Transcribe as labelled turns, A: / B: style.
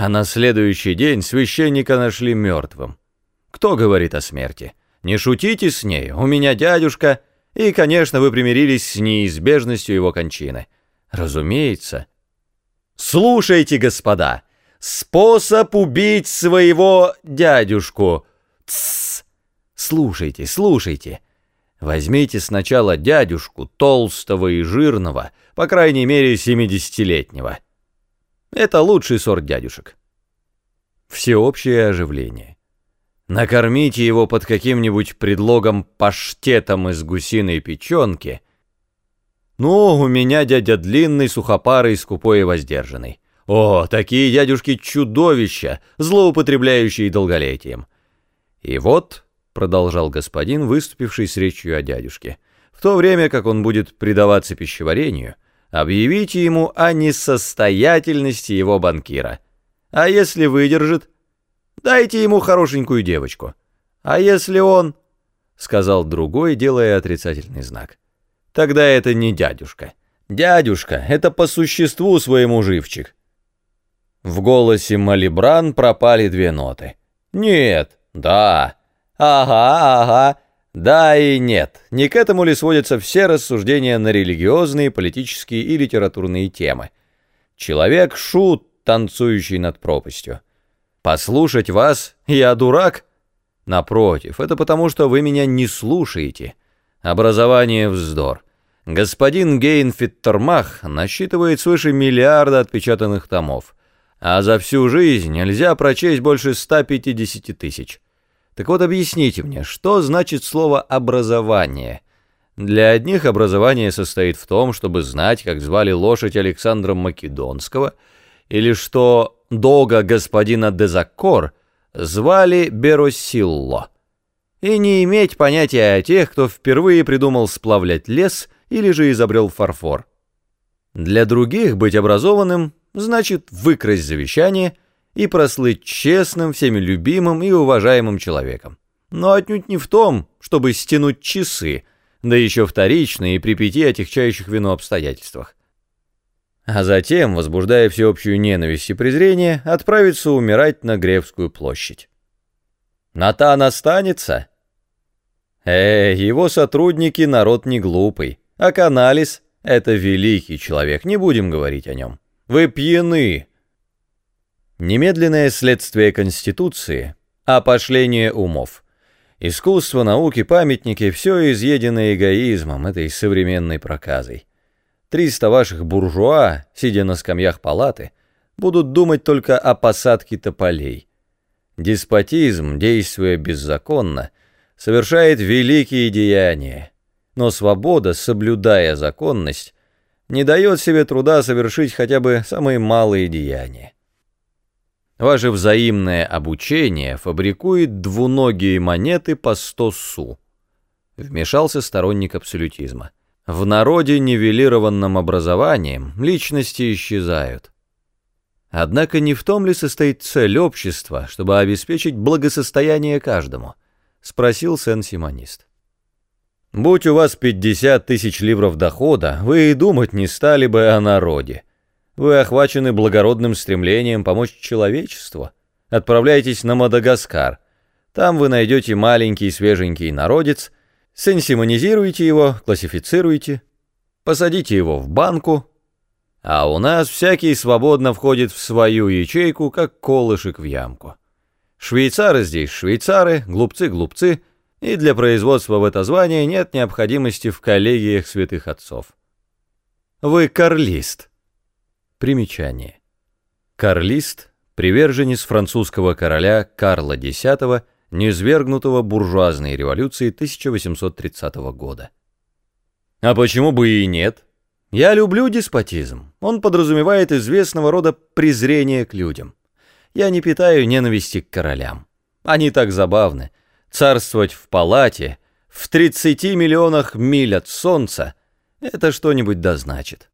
A: А на следующий день священника нашли мертвым. Кто говорит о смерти? Не шутите с ней, у меня дядюшка, и, конечно, вы примирились с неизбежностью его кончины. Разумеется. Слушайте, господа, способ убить своего дядюшку. Тссс. Слушайте, слушайте. Возьмите сначала дядюшку, толстого и жирного, по крайней мере, семидесятилетнего. Это лучший сорт дядюшек. Всеобщее оживление. Накормите его под каким-нибудь предлогом паштетом из гусиной печенки. Ну, у меня дядя длинный, сухопарый, скупой и воздержанный. О, такие дядюшки чудовища, злоупотребляющие долголетием. И вот, продолжал господин, выступивший с речью о дядюшке, в то время как он будет предаваться пищеварению, объявите ему о несостоятельности его банкира. А если выдержит, Дайте ему хорошенькую девочку. А если он...» — сказал другой, делая отрицательный знак. «Тогда это не дядюшка. Дядюшка — это по существу своему живчик». В голосе Малибран пропали две ноты. «Нет, да, ага, ага, да и нет. Не к этому ли сводятся все рассуждения на религиозные, политические и литературные темы? Человек — шут, танцующий над пропастью». Послушать вас? Я дурак? Напротив, это потому, что вы меня не слушаете. Образование вздор. Господин Гейн Фиттермах насчитывает свыше миллиарда отпечатанных томов, а за всю жизнь нельзя прочесть больше 150 тысяч. Так вот объясните мне, что значит слово «образование»? Для одних образование состоит в том, чтобы знать, как звали лошадь Александра Македонского, или что дога господина Дезаккор звали Беросилло, и не иметь понятия о тех, кто впервые придумал сплавлять лес или же изобрел фарфор. Для других быть образованным значит выкрасть завещание и прослыть честным, всеми любимым и уважаемым человеком. Но отнюдь не в том, чтобы стянуть часы, да еще вторично и при пяти отягчающих вину обстоятельствах а затем, возбуждая всеобщую ненависть и презрение, отправиться умирать на Гревскую площадь. Натан останется? Э, его сотрудники народ не глупый, а Каналис — это великий человек, не будем говорить о нем. Вы пьяны. Немедленное следствие Конституции — опошление умов. Искусство, науки, памятники — все изъедено эгоизмом, этой современной проказой. Триста ваших буржуа, сидя на скамьях палаты, будут думать только о посадке тополей. Деспотизм, действуя беззаконно, совершает великие деяния, но свобода, соблюдая законность, не дает себе труда совершить хотя бы самые малые деяния. Ваше взаимное обучение фабрикует двуногие монеты по сто су. Вмешался сторонник абсолютизма. В народе, нивелированном образованием, личности исчезают. Однако не в том ли состоит цель общества, чтобы обеспечить благосостояние каждому? Спросил сен-симонист. Будь у вас 50 тысяч ливров дохода, вы и думать не стали бы о народе. Вы охвачены благородным стремлением помочь человечеству. Отправляйтесь на Мадагаскар. Там вы найдете маленький свеженький народец — сенсимонизируйте его, классифицируйте, посадите его в банку, а у нас всякий свободно входит в свою ячейку, как колышек в ямку. Швейцары здесь швейцары, глупцы-глупцы, и для производства в это звание нет необходимости в коллегиях святых отцов. Вы карлист. Примечание. Карлист — приверженец французского короля Карла X низвергнутого буржуазной революции 1830 года. А почему бы и нет? Я люблю деспотизм. Он подразумевает известного рода презрение к людям. Я не питаю ненависти к королям. Они так забавны. Царствовать в палате, в 30 миллионах миль от солнца, это что-нибудь да значит.